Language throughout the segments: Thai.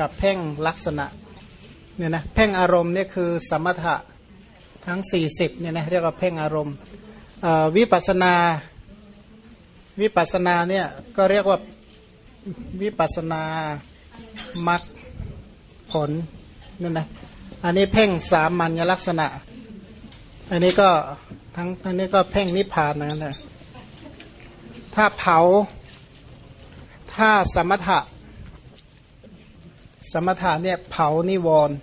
กับเพ่งลักษณะเนี่ยนะเพ่งอารมณ์เนี่ยคือสมถะทั้ง 40เนี่ยนะเรียกว่าเพ่งอารมณ์วิปัสนาวิปัสนาเนี่ยก็เรียกว่าวิปัสนามัดผลนี่นะอันนี้เพ่งสามัญลักษณะ อันนี้ก็ทั้งอันนี้ก็เพ่งนิพพานนะนะถ้าเผา ถ้าสมถะ สมถะเนี่ยเผานิวรณ์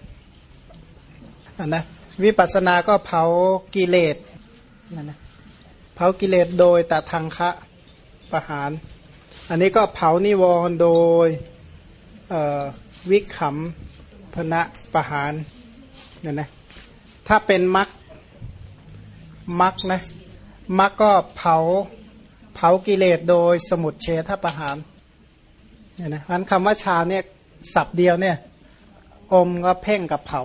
นนะวิปัสสนาก็เผากิเลสนั่นนะเผากิเลสโดยตะทางคะประหาร อันนี้ก็เผานิวรณ์โดยวิขำพนะประหารนั่นนะถ้าเป็นมักมักนะมักก็เผาเผากิเลสโดยสมุดเฉทประหารเนี่ยนะพันคำว่าชาเนี่ย สับเดียวเนี่ยอมก็เพ่งกับเผา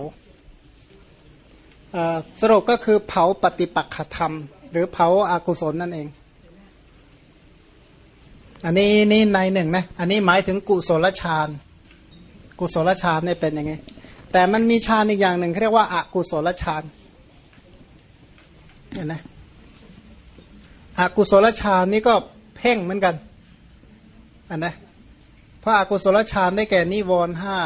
สรุปก็คือเผาปฏิปักษธรรม หรือเผาอากุศลนั่นเอง อันนี้นี่ในหนึ่งนะอันนี้หมายถึงกุศลฌานกุศลฌานเนี่ยเป็นยังไง แต่มันมีฌานอีกอย่างหนึ่งเรียกว่าอากุศลฌานเห็นไหมอากุศลฌานนี่ก็เพ่งเหมือนกันอันนะ พระอากุศลฌานได้แก่นิวรณ์ห้า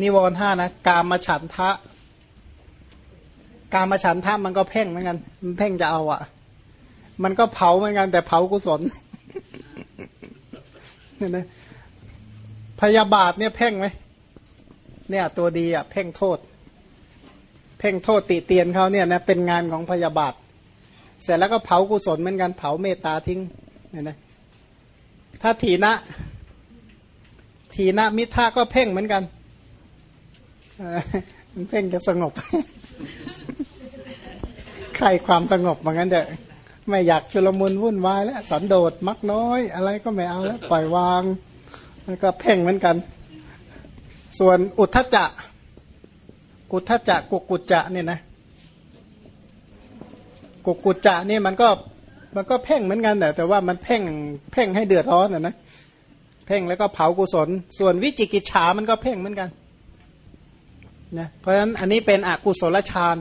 นิวรณ์ห้านะ กามฉันทะ กามฉันทะมันก็เพ่งเหมือนกัน มันเพ่งจะเอาอะ่ะ มันก็เผาเหมือนกัน แต่เผากุศลเนี่ยนะพยาบาทเนี่ยเพ่งไหมเนี่ย ตัวดีอะ เพ่งโทษ เพ่งโทษติเตียนเขาเนี่ยนะเป็นงานของพยาบาท เสร็จแล้วก็เผากุศลเหมือนกันเผาเมตตาทิ้งเนี่ยนะ ถ้าถีนะถีนะมิท่าก็เพ่งเหมือนกันเพ่งจะสงบ ใครความสงบเหมือนกันเด้อไม่อยากชุลมุนวุ่นวายแล้วสันโดษมักน้อย อะไรก็ไม่เอาแล้ว ปล่อยวาง แล้วก็เพ่งเหมือนกัน ส่วนอุทธจะอุทธจะกุกุจจะเนี่ยนะกุกุจจะนี่มันก็ มันก็เพ่งเหมือนกันแต่แต่ว่ามันเพ่งเพ่งให้เดือดร้อนนะนะเพ่งแล้วก็เผากุศล ส่วนวิจิกิจฉามันก็เพ่งเหมือนกันนะเพราะฉะนั้นอันนี้เป็นอกุศลฌาน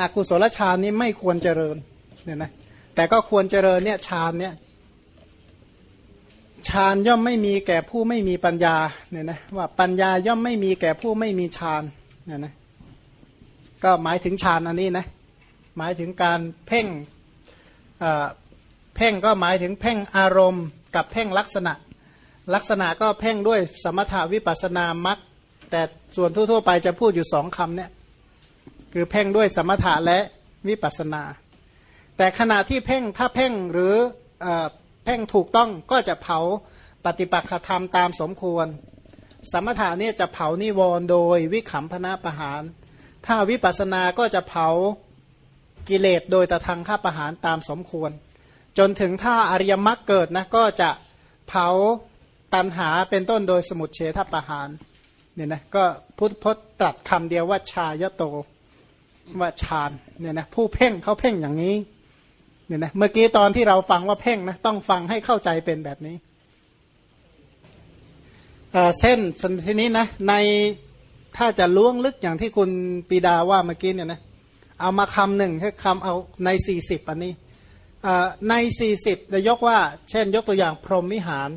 อกุศลฌานนี้ไม่ควรเจริญเนี่ยนะแต่ก็ควรเจริญเนี่ยฌานเนี่ยฌานย่อมไม่มีแก่ผู้ไม่มีปัญญาเนี่ยนะว่าปัญญาย่อมไม่มีแก่ผู้ไม่มีฌานเนี่ยนะก็หมายถึงฌานอันนี้นะหมายถึงการเพ่ง เพ่งก็หมายถึงเพ่งอารมณ์ กับเพ่งลักษณะ ลักษณะก็เพ่งด้วยสมถาวิปัสนามักแต่ส่วนทั่ว ๆ ไปจะพูดอยู่สองคำเนี่ยคือเพ่งด้วยสมถะและวิปัสนา แต่ขณะที่เพ่งถ้าเพ่งหรือเพ่งถูกต้องก็จะเผาปฏิปักษธรรมตามสมควร สมถะเนี่ยจะเผานิวรณ์โดยวิขำพนะประหาร ถ้าวิปัสนาก็จะเผา กิเลสโดยตะทางข้าประหารตามสมควร จนถึงถ้าอริยมรรคเกิดนะก็จะเผาตันหาเป็นต้นโดยสมุทเฉทประหารเนี่ยนะก็พุทธพจน์ตรัสคำเดียวว่าชายโตว่าฌานเนี่ยนะผู้เพ่งเขาเพ่งอย่างนี้เนี่ยนะเมื่อกี้ตอนที่เราฟังว่าเพ่งนะต้องฟังให้เข้าใจเป็นแบบนี้เส้นสันทีนี้นะในถ้าจะล้วงลึกอย่างที่คุณปีดาว่าเมื่อกี้เนี่ยนะ เอามาคำหนึ่งแค่คำเอาในสี่สิบอันนี้ในสี่สิบจะยกว่า เช่น ยกตัวอย่างพรหมวิหาร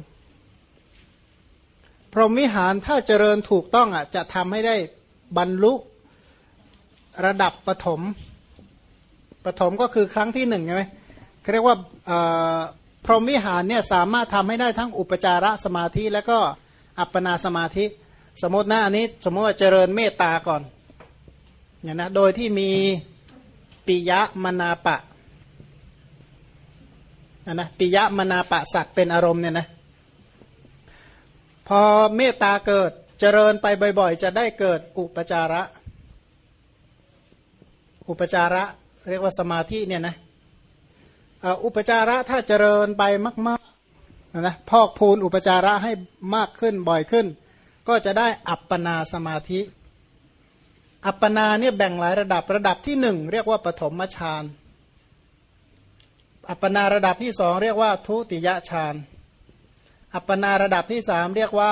พรหมวิหารถ้าเจริญถูกต้องอะจะทำให้ได้บรรลุระดับปฐมปฐมก็คือครั้งที่หนึ่งใช่ไหมเรียกว่าพรหมวิหารเนี่ยสามารถทำให้ได้ทั้งอุปจารสมาธิ แล้วก็อัปปนาสมาธิ สมมตินะอันนี้ สมมติว่าเจริญเมตตาก่อนเนี่ยนะโดยที่มี ปิยะมนาปะนะนะปิยะมนาปะสัตว์เป็นอารมณ์เนี่ยนะพอเมตตาเกิดเจริญไปบ่อย ๆ จะได้เกิดอุปจาระ อุปจาระเรียกว่าสมาธิเนี่ยนะอุปจาระถ้าเจริญไปมากๆนะพอกพูนอุปจาระให้มากขึ้นบ่อยขึ้น ก็จะได้อัปปนาสมาธิ อัปปนาเนี่ยแบ่งหลายระดับระดับที่หนึ่งเรียกว่าปฐมฌานอัปปนาระดับที่สองเรียกว่าทุติยฌานอัปปนาระดับที่สามเรียกว่า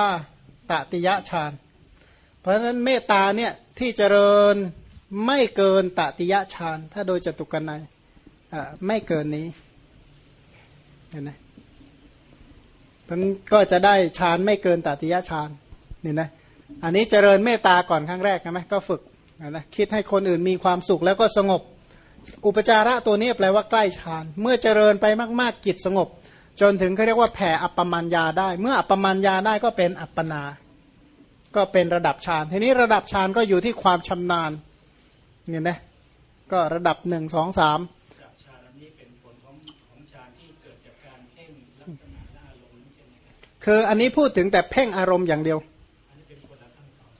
ตติยฌานเพราะฉะนั้นเมตตาเนี่ยที่เจริญไม่เกินตติยฌานถ้าโดยจตุกันในไม่เกินนี้เห็นไหมมันก็จะได้ฌานไม่เกินตติยฌานนี่นะอันนี้เจริญเมตตาก่อนครั้งแรกใช่ไหมก็ฝึก นะคิดให้คนอื่นมีความสุขแล้วก็สงบ อุปจาระตัวนี้แปลว่าใกล้ฌาน เมื่อเจริญไปมาก ๆ จิตสงบ จนถึงเขาเรียกว่าแผ่อัปปมัญญาได้ เมื่ออัปปมัญญาได้ก็เป็นอัปปนา ก็เป็นระดับฌาน ทีนี้ระดับฌานก็อยู่ที่ความชำนาญเนี่ยนะก็ระดับหนึ่งสองสามคืออันนี้พูดถึงแต่เพ่งอารมณ์อย่างเดียว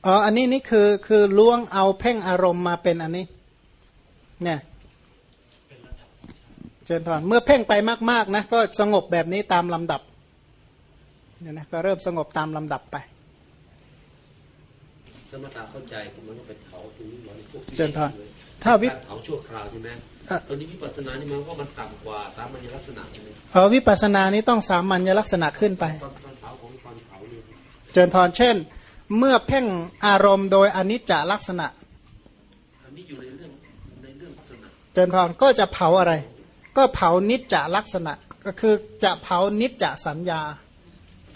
อ๋อ อันนี้นี่คือคือล้วงเอาเพ่งอารมณ์มาเป็นอันนี้ เนี่ยเจนพรเมื่อเพ่งไปมากๆนะก็สงบแบบนี้ตามลำดับเนี่ยนะก็เริ่มสงบตามลำดับไป สมถะเข้าใจมันก็เป็นเขาตรงนี้หรอพวกเจนพรถ้าวิเผาชั่วคราวใช่ไหมตอนนี้วิปัสสนานี่มันก็มันต่ำกว่าตามมัญลักษณะใช่ไหมเออวิปัสสนานี้ต้องสามัญลักษณะขึ้นไปเจนพรเช่น เมื่อเพ่งอารมณ์โดยอนิจจลักษณะเจนพรก็จะเผาอะไร ก็เผานิจจลักษณะก็คือจะเผานิจจสัญญา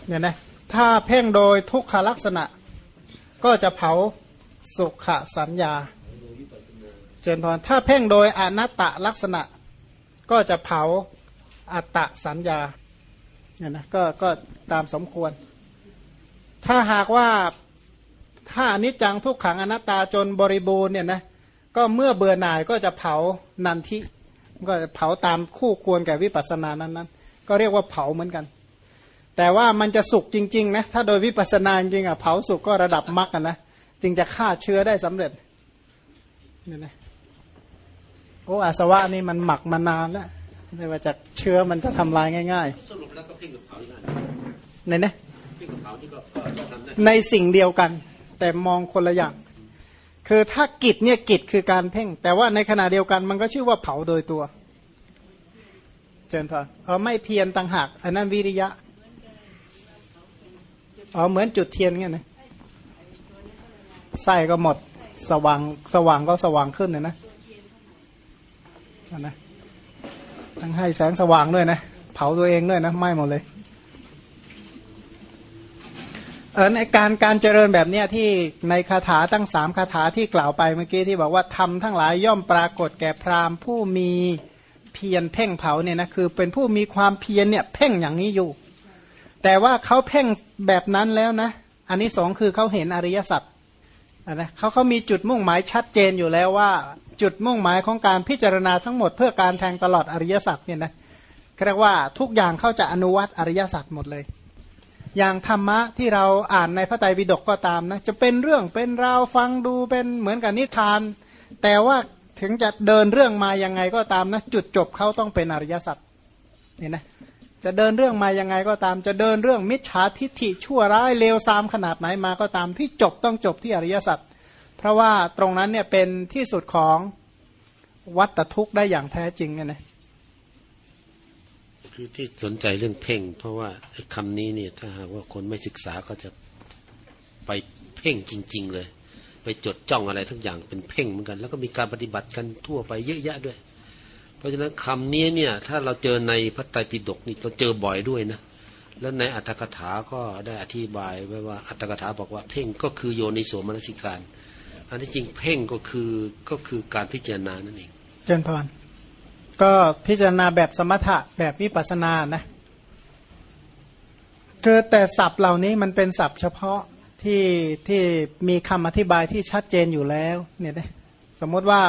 เนี่ยนะถ้าเพ่งโดยทุกขลักษณะ ก็จะเผาสุขสัญญา เจนพรถ้าเพ่งโดยอนัตตลักษณะ ก็จะเผาอัตตสัญญาเนี่ยนะก็ก็ตามสมควร ถ้าหากว่าถ้าอนิจจังทุกขังอนัตตาจนบริบูรณ์เนี่ยนะก็เมื่อเบื่อหน่ายก็จะเผานันทิก็จะเผาตามคู่ควรแก่วิปัสสนานั้นนั้นก็เรียกว่าเผาเหมือนกัน แต่ว่ามันจะสุกจริงๆนะถ้าโดยวิปัสสนาจริงอะเผาสุกก็ระดับมรรคนะจึงจะฆ่าเชื้อได้สำเร็จเนี่ยนะโอ้อาสวะนี่มันหมักมานานแล้วไม่ว่าจากเชื้อมันจะทำลายง่าย ๆ สรุปแล้วก็เพ่งกับเผาอย่างนั้นในนะ ในสิ่งเดียวกัน แต่มองคนละอย่าง คือถ้ากิจเนี่ยกิจคือการเพ่ง แต่ว่าในขณะเดียวกันมันก็ชื่อว่าเผาโดยตัวเจนพอเออไม่เพียรต่างหากอันนั้นวิริยะอ๋อเหมือนจุดเทียนเงี้ยนะไส้ก็หมดสว่างสว่างก็สว่างขึ้นเลยนะนะทั้งให้แสงสว่างด้วยนะ เผาตัวเองด้วยนะไหม้หมดเลย เออในการการเจริญแบบเนี้ยที่ในคาถาตั้งสามคาถาที่กล่าวไปเมื่อกี้ที่บอกว่าทำทั้งหลายย่อมปรากฏแก่พราหมณ์ผู้มีเพียรเพ่งเผาเนี่ยนะคือเป็นผู้มีความเพียรเนี่ยเพ่งอย่างนี้อยู่ แต่ว่าเขาเพ่งแบบนั้นแล้วนะ อันนี้สองคือเขาเห็นอริยสัจนะเขาเขามีจุดมุ่งหมายชัดเจนอยู่แล้วว่า จุดมุ่งหมายของการพิจารณาทั้งหมด เพื่อการแทงตลอดอริยสัจเนี่ยนะเรียกว่าทุกอย่างเขาจะอนุวัตอริยสัจหมดเลย อย่างธรรมะที่เราอ่านในพระไตรปิฎกก็ตามนะ จะเป็นเรื่องเป็นราวฟังดูเป็นเหมือนกับนิทาน แต่ว่าถึงจะเดินเรื่องมายังไงก็ตามนะ จุดจบเขาต้องเป็นอริยสัจเนี่ยนะจะเดินเรื่องมายังไงก็ตาม จะเดินเรื่องมิจฉาทิฏฐิชั่วร้ายเลวทรามขนาดไหนมาก็ตามที่จบต้องจบที่อริยสัจเพราะว่าตรงนั้นเนี่ยเป็นที่สุดของวัตทุกข์ได้อย่างแท้จริงนะ คือที่สนใจเรื่องเพ่ง เพราะว่าคำนี้เนี่ยถ้าหากว่าคนไม่ศึกษาก็จะไปเพ่งจริง ๆ เลย ไปจดจ้องอะไรทั้งอย่างเป็นเพ่งเหมือนกัน แล้วก็มีการปฏิบัติกันทั่วไปเยอะแยะด้วย เพราะฉะนั้นคำนี้เนี่ย ถ้าเราเจอในพระไตรปิฎกนี่เราเจอบ่อยด้วยนะแล้วในอัตถกถาก็ได้อธิบายไว้ว่าอัตถกถาบอกว่าเพ่งก็คือโยนิโสมนสิการ อันที่จริงเพ่งก็คือก็คือการพิจารณานั่นเองเจนพร ก็พิจารณาแบบสมถะแบบวิปัสนานะคือแต่ศัพท์เหล่านี้มันเป็นศัพท์เฉพาะที่ที่มีคำอธิบายที่ชัดเจนอยู่แล้วเนี่ยนะสมมติว่า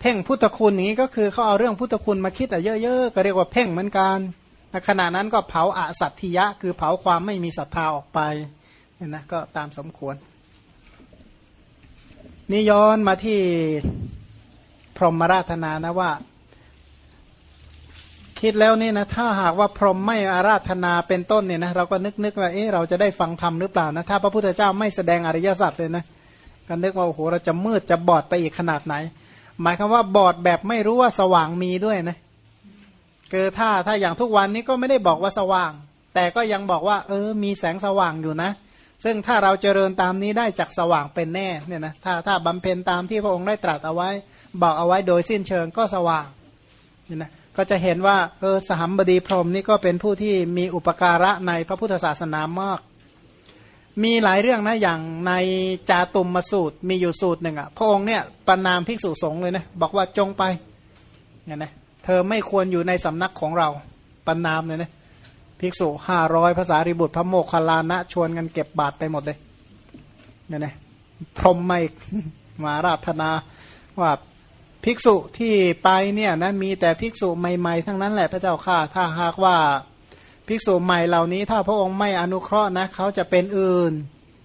เพ่งพุทธคุณอย่างนี้ก็คือเขาเอาเรื่องพุทธคุณมาคิดแต่เยอะๆก็เรียกว่าเพ่งเหมือนกันขณะนั้นก็เผาอาสัตถิยะ คือเผาความไม่มีศรัทธาออกไปเนี่ยนะก็ตามสมควร นี่ย้อนมาที่พรหมราธนานะว่า คิดแล้วนี่นะถ้าหากว่าพรหมไม่อาราธนาเป็นต้นเนี่ยนะเราก็นึกนึกว่าเอ๊ะเราจะได้ฟังธรรมหรือเปล่านะถ้าพระพุทธเจ้าไม่แสดงอริยสัจเลยนะก็นึกว่าโอ้โหเราจะมืดจะบอดไปอีกขนาดไหน หมายคือว่าบอดแบบไม่รู้ว่าสว่างมีด้วยนะคือถ้าถ้าอย่างทุกวันนี้ก็ไม่ได้บอกว่าสว่าง แต่ก็ยังบอกว่า เออ มีแสงสว่างอยู่นะ ซึ่งถ้าเราเจริญตามนี้ได้จากสว่างเป็นแน่เนี่ยนะถ้าถ้าบำเพ็ญตามที่พระองค์ได้ตรัสเอาไว้ บอกเอาไว้โดยสิ้นเชิงก็สว่างเนี่ยนะ ก็จะเห็นว่าเออสหัมบดีพรมนี่ก็เป็นผู้ที่มีอุปการะในพระพุทธศาสนามาก มีหลายเรื่องนะอย่างในจาตุมมาสูตรมีอยู่สูตรหนึ่งอะพระองค์เนี่ยประนามภิกษุสงฆ์เลยนะบอกว่าจงไปเนี่ยนะเธอไม่ควรอยู่ในสำนักของเราประนามเลยนะภิกษุห้าร้อยภาษาริบุตรพระโมคคัลลานะชวนกันเก็บบาตรไปหมดเลยเนี่ยนะพรมไม่มาราธนาว่า ภิกษุที่ไปเนี่ยนะมีแต่ภิกษุใหม่ๆ ทั้งนั้นแหละพระเจ้าข่าถ้าหากว่าภิกษุใหม่เหล่านี้ ถ้าพระองค์ไม่อนุเคราะห์นะเขาจะเป็นอื่น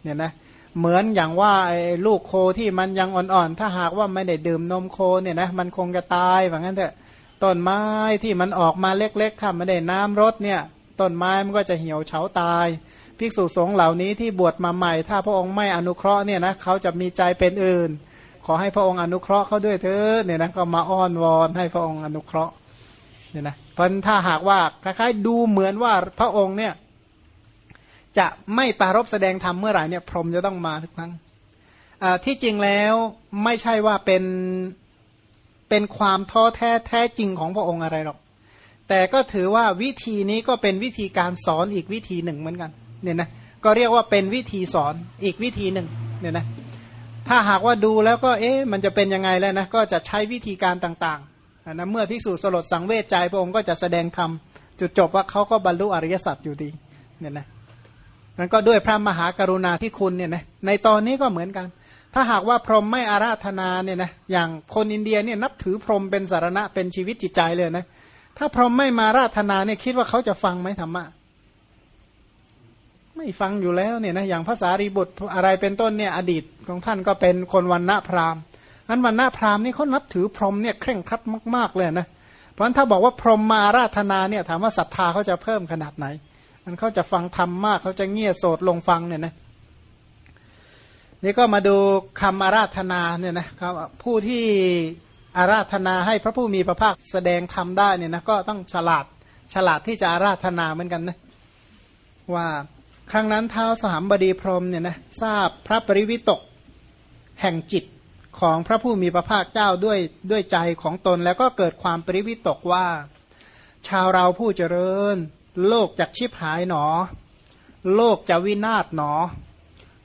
เนี่ยนะเหมือนอย่างว่าไอ้ลูกโคที่มันยังอ่อนๆ ถ้าหากว่าไม่ได้ดื่มนมโคเนี่ยนะมันคงจะตายแบบนั้นเถอะต้นไม้ที่มันออกมาเล็กๆถ้าไม่ได้น้ำรดเนี่ยต้นไม้มันก็จะเหี่ยวเฉาตาย ภิกษุสงฆ์เหล่านี้ที่บวชมาใหม่ ถ้าพระองค์ไม่อนุเคราะห์เนี่ยนะเขาจะมีใจเป็นอื่น ขอให้พระองค์อนุเคราะห์เขาด้วยเถิดเนี่ยนะก็มาอ้อนวอนให้พระองค์อนุเคราะห์เนี่ยนะเพราะถ้าหากว่าคล้ายๆดูเหมือนว่าพระองค์เนี่ยจะไม่ปารบแสดงธรรมเมื่อไหร่เนี่ยพรหมจะต้องมาทุกครั้งที่จริงแล้วไม่ใช่ว่าเป็นเป็นความท้อแท้แท้จริงของพระองค์อะไรหรอก แต่ก็ถือว่าวิธีนี้ก็เป็นวิธีการสอนอีกวิธีหนึ่งเหมือนกันเนี่ยนะก็เรียกว่าเป็นวิธีสอนอีกวิธีหนึ่งเนี่ยนะ ถ้าหากว่าดูแล้วก็เอ๊ะมันจะเป็นยังไงแล้วนะ ก็จะใช้วิธีการต่างๆนะเมื่อภิกษุสลดสังเวชใจพระองค์ก็จะแสดงธรรมจุดจบว่าเขาก็บรรลุอริยสัจอยู่ดีเนี่ยนะมันก็ด้วยพระมหากรุณาที่คุณเนี่ยนะในตอนนี้ก็เหมือนกัน ถ้าหากว่าพรหมไม่อาราธนาเนี่ยนะอย่างคนอินเดียเนี่ยนับถือพรหมเป็นสารณะเป็นชีวิตจิตใจเลยนะถ้าพรหมไม่มาราธนาเนี่ยคิดว่าเขาจะฟังไหมธรรมะ ไม่ฟังอยู่แล้วเนี่ยนะอย่างภาษารีบุตรอะไรเป็นต้นเนี่ยอดีตของท่านก็เป็นคนวันณะพราหมณ์อันวันณะพราหมณ์นี่เขานับถือพรหมเนี่ยเคร่งครัดมาก ๆเลยนะเพราะฉะนั้นถ้าบอกว่าพรหมมาราธนาเนี่ยถามว่าศรัทธาเขาจะเพิ่มขนาดไหน มันเขาจะฟังธรรมมากเขาจะเงี่ยโสดลงฟังเนี่ยนะนี่ก็มาดูคำอาราธนาเนี่ยนะครับผู้ที่อาราธนาให้พระผู้มีพระภาคแสดงธรรมได้เนี่ยนะก็ต้องฉลาดฉลาดที่จะอาราธนาเหมือนกันนะว่า ครั้งนั้นเท้าสามบดีพรมเนี่ยนะทราบพระปริวิตกแห่งจิตของพระผู้มีพระภาคเจ้าด้วยด้วยใจของตนแล้วก็เกิดความปริวิตกว่า ชาวเราผู้เจริญ โลกจากชิบหายหนอ โลกจะวินาศหนอ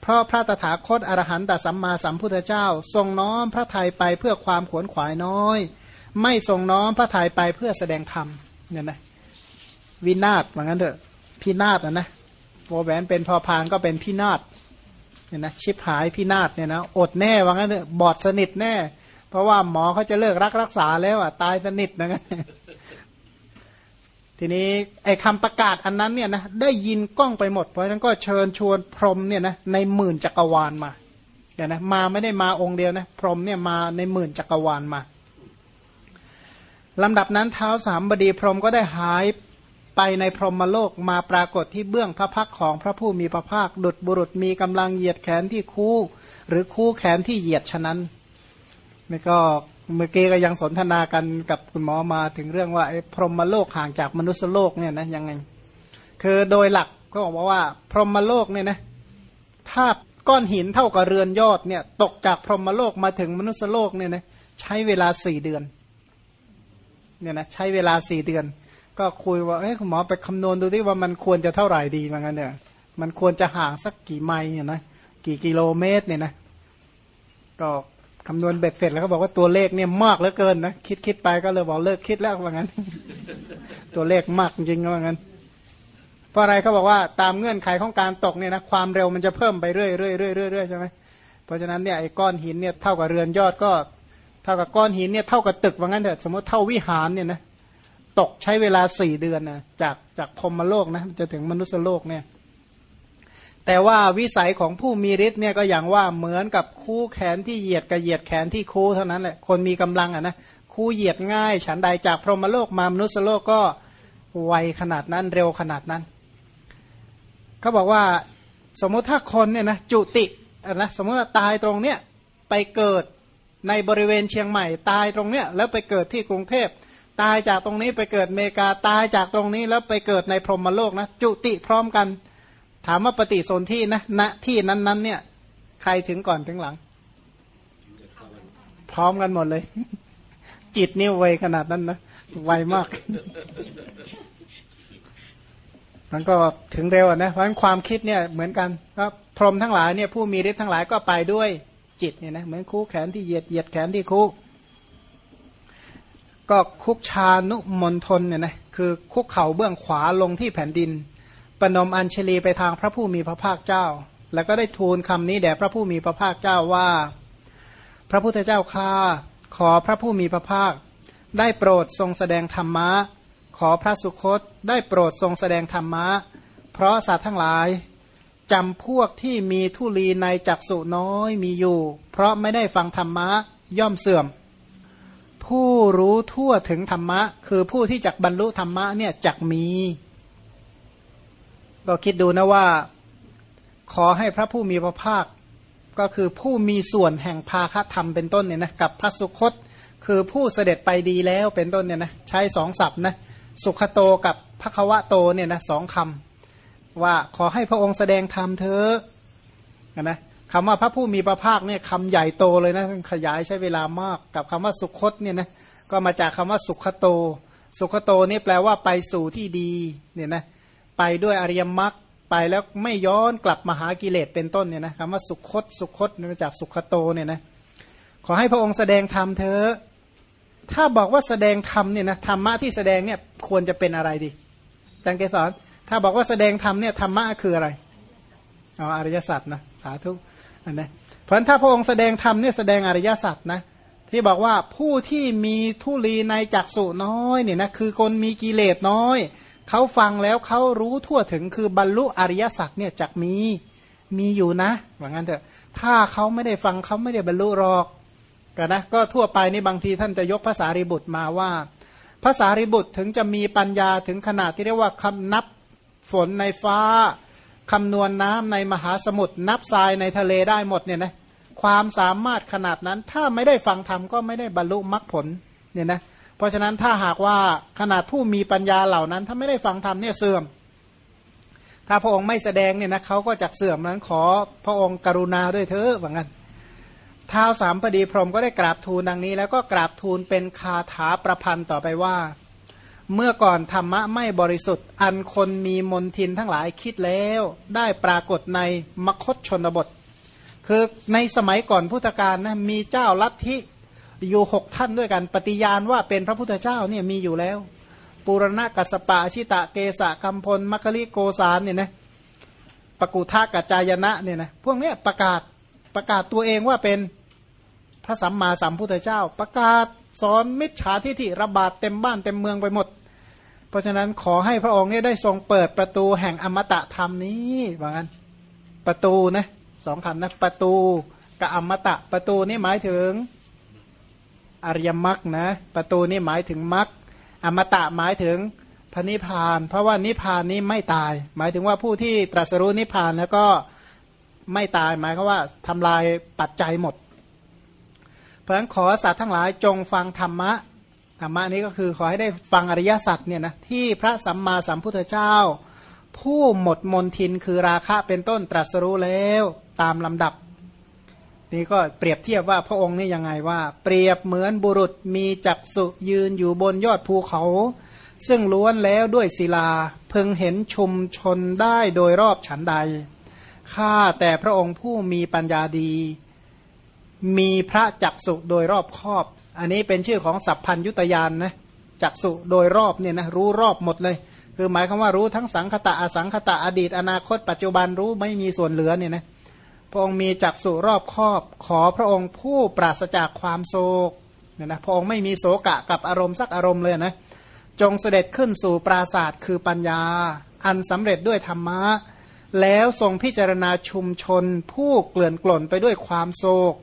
เพราะพระตถาคตอรหันตสัมมาสัมพุทธเจ้า ทรงน้อมพระทัยไปเพื่อความขวนขวายน้อย ไม่ทรงน้อมพระทัยไปเพื่อแสดงธรรมเนี่ยนะวินาศว่างั้นเถอะพินาศนะนะ วแหวนเป็นพอพานก็เป็นพินาศเนี่ยนะชิบหายพินาศเนี่ยนะอดแน่ว่างั้นเถอะบอดสนิทแน่ เพราะว่าหมอเขาจะเลิกรักรักษาแล้วอะตายสนิทนะงั้นทีนี้ไอ้คำประกาศอันนั้นเนี่ยนะได้ยินกล้องไปหมด เพราะฉะนั้นก็เชิญชวนพรหมเนี่ยนะในหมื่นจักรวาลมาเดี๋ยนะมาไม่ได้มาองค์เดียวนะพรหมเนี่ยมาในหมื่นจักรวาลมาลำดับนั้นเท้าสามบดีพรหมก็ได้หาย ไปในพรหมโลกมาปรากฏที่เบื้องพระพักของพระผู้มีพระภาคดุจบุรุษมีกำลังเหยียดแขนที่คู่ หรือคู่แขนที่เหยียดฉะนั้นนี่ก็เมื่อกี้ก็ยังสนทนากันกับคุณหมอมาถึงเรื่องว่าไอ้พรหมโลกห่างจากมนุษยโลกเนี่ยนะยังไง คือโดยหลักก็บอกว่า พรหมโลกเนี่ยนะถ้าก้อนหินเท่ากับเรือนยอดเนี่ย ตกจากพรหมโลกมาถึงมนุษยโลกเนี่ยนะใช้เวลาสี่เดือนเนี่ยนะใช้เวลาสี่เดือน ก็คุยว่าเอ้ยคุณหมอไปคำนวณดูที่ว่ามันควรจะเท่าไหร่ดีมันกันเนี่ย มันควรจะห่างสักกี่ไมล์เนี่ยนะกี่กิโลเมตรเนี่ยนะ ก็คำนวณเบ็ดเสร็จแล้วก็บอกว่าตัวเลขเนี่ยมากเหลือเกินนะคิดคิดไปก็เลยบอกเลิกคิดแล้วว่างั้น ตัวเลขมากจริงว่างั้นเพราะอะไรเขาบอกว่าตามเงื่อนไขของการตกเนี่ยนะความเร็วมันจะเพิ่มไปเรื่อยเรื่อยเรื่อยเรื่อยใช่ไหมเพราะฉะนั้นเนี่ยไอ้ก้อนหินเนี่ยเท่ากับเรือนยอดก็ เท่ากับก้อนหินเนี่ยเท่ากับตึกว่างั้นเถอะสมมติเท่าวิหารเนี่ยนะ ตกใช้เวลาสี่เดือนนะจากจากพรมโลกนะจะถึงมนุษยโลกเนี่ย แต่ว่าวิสัยของผู้มีฤทธิ์เนี่ยก็อย่างว่าเหมือนกับคู่แขนที่เหยียดกับเหยียดแขนที่คู่เท่านั้นแหละคนมีกำลังอะนะคู่เหยียดง่าย ฉันใดจากพรหมโลกมามนุษยโลกก็ไวขนาดนั้นเร็วขนาดนั้นเขาบอกว่าสมมุติถ้าคนเนี่ยนะจุตินะสมมติว่าตายตรงเนี้ยไปเกิดในบริเวณเชียงใหม่ตายตรงเนี้ยแล้วไปเกิดที่กรุงเทพ ตายจากตรงนี้ไปเกิดเมกาตายจากตรงนี้แล้วไปเกิดในพรหมโลกนะจุติพร้อมกัน ถามว่าปฏิสนธินะณที่นั้นๆ เนี่ย ใครถึงก่อนถึงหลัง พร้อมกันหมดเลย จิตนี่ไวขนาดนั้นนะไวมาก มันก็ถึงเร็วนะเพราะนั้นความคิดเนี่ยเหมือนกันก็พรหมทั้งหลายเนี่ยผู้มีฤทธิ์ทั้งหลายก็ไปด้วยจิตเนี่ยนะเหมือนคู่แขนที่เหยียดเหยียดแขนที่คู่ ก็คุกชานุมนทนเนี่ยนะคือคุกเข่าเบื้องขวาลงที่แผ่นดิน ปนมอัญชลีไปทางพระผู้มีพระภาคเจ้า แล้วก็ได้ทูลคำนี้แด่พระผู้มีพระภาคเจ้าว่า พระพุทธเจ้าข้าขอพระผู้มีพระภาค ได้โปรดทรงแสดงธรรมะ ขอพระสุคตได้โปรดทรงแสดงธรรมะ เพราะสัตว์ทั้งหลายจำพวกที่มีทุลีในจักสุน้อยมีอยู่ เพราะไม่ได้ฟังธรรมะย่อมเสื่อม ผู้รู้ทั่วถึงธรรมะ คือผู้ที่จักบรรลุธรรมะเนี่ยจักมี ก็คิดดูนะว่า ขอให้พระผู้มีพระภาค ก็คือผู้มีส่วนแห่งภาคธรรมเป็นต้นเนี่ยนะกับพระสุคต คือผู้เสด็จไปดีแล้วเป็นต้นเนี่ยนะใช้สองศัพท์นะสุขโตกับพระควะโตเนี่ยนะสองคำว่าขอให้พระองค์แสดงธรรมเถอะนะ คำว่าพระผู้มีพระภาคเนี่ยคำใหญ่โตเลยนะขยายใช้เวลามากกับคำว่าสุคตเนี่ยนะก็มาจากคำว่าสุขโต สุขโตนี่แปลว่าไปสู่ที่ดีเนี่ยนะไปด้วยอริยมรรคไปแล้วไม่ย้อนกลับมาหากิเลสเป็นต้นเนี่ยนะคำว่าสุขตสุขตมาจากสุขโตเนี่ยนะขอให้พระองค์แสดงธรรมเถอะถ้าบอกว่าแสดงธรรมเนี่ยนะธรรมะที่แสดงเนี่ยควรจะเป็นอะไรดีจังเกสรถ้าบอกว่าแสดงธรรมเนี่ยธรรมะคืออะไรอ๋ออริยสัจนะสาธุ นนะเพราะถ้าพระองค์แสดงธรรมเนี่ยแสดงอริยสัจนะที่บอกว่าผู้ที่มีทุลีในจักสุน้อยเนี่ยนะคือคนมีกิเลสน้อย เขาฟังแล้วเขารู้ทั่วถึงคือบรรลุอริยสัจเนี่ยจักมีมีอยู่นะว่างั้นเถอะถ้าเขาไม่ได้ฟังเขาไม่ได้บรรลุหรอกกันนะก็ทั่วไปนี่บางทีท่านจะยกภาษาริบุตรมาว่าภาษาริบุตรถึงจะมีปัญญาถึงขนาดที่เรียกว่าคำนับฝนในฟ้า คำนวณน้ำในมหาสมุทรนับทรายในทะเลได้หมดเนี่ยนะความสามารถขนาดนั้น ถ้าไม่ได้ฟังธรรมก็ไม่ได้บรรลุมรรคผลเนี่ยนะเพราะฉะนั้นถ้าหากว่าขนาดผู้มีปัญญาเหล่านั้น ถ้าไม่ได้ฟังธรรมเนี่ยเสื่อม ถ้าพระองค์ไม่แสดงเนี่ยนะเขาก็จะเสื่อมนั้นขอพระองค์กรุณาด้วยเถอะว่างั้นท้าวสามปดีพรมก็ได้กราบทูลดังนี้ แล้วก็กราบทูลเป็นคาถาประพันธ์ต่อไปว่า เมื่อก่อนธรรมะไม่บริสุทธิ์ อันคนมีมนทินทั้งหลายคิดแล้วได้ปรากฏในมคตชนบท คือในสมัยก่อนพุทธกาลนะมีเจ้าลัทธิอยู่หกท่านด้วยกัน ปฏิญาณว่าเป็นพระพุทธเจ้าเนี่ยมีอยู่แล้ว ปุรณะกัสปะชิตะเกสะกัมพลมัคคิโกสารเนี่ยนะปกุทากัจจายนะเนี่ยนะพวกเนี้ยประกาศประกาศตัวเองว่าเป็นพระสัมมาสัมพุทธเจ้า ประกาศ สอนมิจฉาทิฏฐิระบาดเต็มบ้านเต็มเมืองไปหมด เพราะฉะนั้นขอให้พระองค์เนี้ได้ทรงเปิดประตูแห่งอมตะธรรมนี้ว่างั้นประตูนะสองคำนะประตูกับอมตะประตูนี่หมายถึงอริยมรรคนะประตูนี่หมายถึงมรรคอมตะหมายถึงพระนิพพาน เพราะว่านิพพานนี้ไม่ตาย หมายถึงว่าผู้ที่ตรัสรู้นิพพานแล้วก็ไม่ตายหมายก็ว่าทำลายปัจจัยหมด เพราะฉะนั้นขอสัตว์ทั้งหลายจงฟังธรรมะธรรมะนี้ก็คือขอให้ได้ฟังอริยสัจเนี่ยนะที่พระสัมมาสัมพุทธเจ้า ผู้หมดมนทินคือราคะเป็นต้นตรัสรู้แล้วตามลำดับ นี่ก็เปรียบเทียบว่าพระองค์นี่ยังไงว่า เปรียบเหมือนบุรุษมีจักษุยืนอยู่บนยอดภูเขา ซึ่งล้วนแล้วด้วยศิลาเพึงเห็นชุมชนได้โดยรอบฉันใดข้าแต่พระองค์ผู้มีปัญญาดี มีพระจักสุโดยรอบครอบ อันนี้เป็นชื่อของสัพพัญยุตยานนะจักสุโดยรอบเนี่ยนะรู้รอบหมดเลย คือหมายคำว่ารู้ทั้งสังคตะอสังคตะอดีต อนาคต ปัจจุบันรู้ไม่มีส่วนเหลือเนี่ยนะพระองค์มีจักสุรอบครอบ ขอพระองค์ผู้ปราศจากความโศกเนี่ยนะพระองค์ไม่มีโศกะกับอารมณ์สักอารมณ์เลยนะจงเสด็จขึ้นสู่ปราศาสตร์คือปัญญา อันสำเร็จด้วยธรรมะ แล้วทรงพิจารณาชุมชน ผู้เกลื่อนกล่นไปด้วยความโศก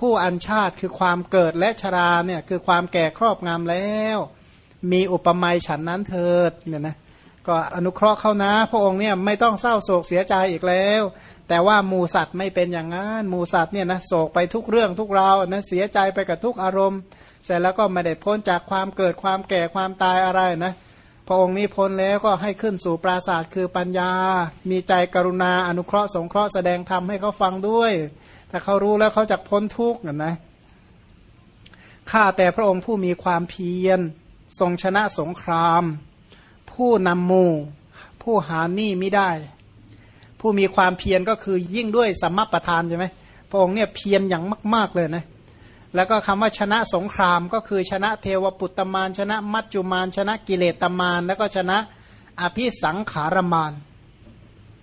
ผู้อัญชาติคือความเกิดและชราเนี่ยคือความแก่ครอบงำแล้ว มีอุปมาฉันนั้นเถิดเนี่ยนะก็อนุเคราะห์เขานะ พระองค์เนี่ยไม่ต้องเศร้าโศกเสียใจอีกแล้ว แต่ว่าหมูสัตว์ไม่เป็นอย่างนั้นหมูสัตว์เนี่ยนะโศกไปทุกเรื่องทุกราวนะเสียใจไปกับทุกอารมณ์ เสร็จแล้วก็ไม่ได้พ้นจากความเกิดความแก่ความตายอะไรนะพระองค์นี้พ้นแล้วก็ให้ขึ้นสู่ปราศาสตร์คือปัญญา มีใจกรุณาอนุเคราะห์สงเคราะห์แสดงธรรมให้เขาฟังด้วย ถ้าเขารู้แล้วเขาจะพ้นทุกข์นะนะข้าแต่พระองค์ผู้มีความเพียร ทรงชนะสงคราม ผู้นำมูผู้หาหนี้ไม่ได้ ผู้มีความเพียรก็คือยิ่งด้วยสัมมาประธานใช่ไหมพระองค์เนี่ยเพียรอย่างมาก ๆเลยนะแล้วก็คำว่าชนะสงครามก็คือชนะเทวปุตตมาน ชนะมัจจุมาน ชนะกิเลตตมาน แล้วก็ชนะอภิสังขารมาน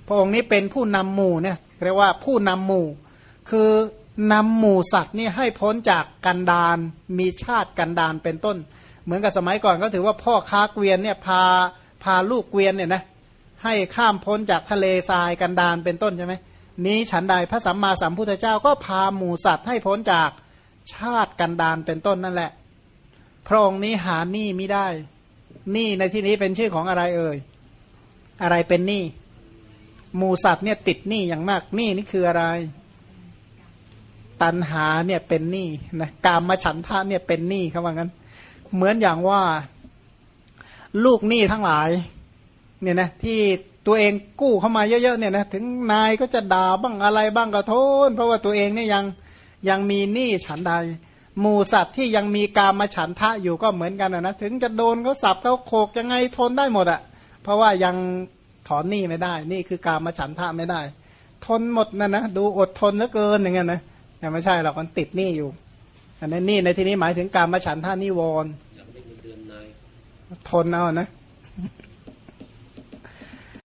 พระองค์นี้เป็นผู้นำหมู่เนี่ยเรียกว่าผู้นำหมู่ คือนำหมู่สัตว์นี่ให้พ้นจากกันดานมีชาติกันดานเป็นต้น เหมือนกับสมัยก่อนก็ถือว่าพ่อค้าเกวียนเนี่ยพาพาลูกเกวียนเนี่ยนะให้ข้ามพ้นจากทะเลทรายกันดานเป็นต้นใช่ไหมนี้ฉันใดพระสัมมาสัมพุทธเจ้าก็พาหมู่สัตว์ให้พ้นจากชาติกันดานเป็นต้นนั่นแหละ พระองค์นี้หาหนี้ไม่ได้หนี้ในที่นี้เป็นชื่อของอะไรเอ่ยอะไรเป็นหนี้หมูสัตว์เนี่ยติดหนี้อย่างมากหนี้นี่คืออะไร ตันหาเนี่ยเป็นหนี้นะกามมาฉันทะเนี่ยเป็นหนี้เขาว่างั้น เหมือนอย่างว่าลูกหนี้ทั้งหลายเนี่ยนะที่ตัวเองกู้เข้ามาเยอะๆเนี่ยนะถึงนายก็จะด่าบ้างอะไรบ้างก็โทษเพราะว่าตัวเองเนี่ยยังยังมีหนี้ฉันใดหมูสัตว์ที่ยังมีกามมาฉันทะอยู่ก็เหมือนกันนะถึงจะโดนเขาสับเขาโขกยังไงทนได้หมดอะเพราะว่ายังถอนหนี้ไม่ได้ นี่คือกามมาฉันทะไม่ได้ ทนหมดนะนะดูอดทนเหลือเกินอย่างเงี้ยนะ แต่ไม่ใช่หรอกมันติดหนี้อยู่ อันนั้นหนี้ในที่นี้หมายถึงการมาฉันทานิวรณ์อยากได้เงินเดือนนายทนเอานะ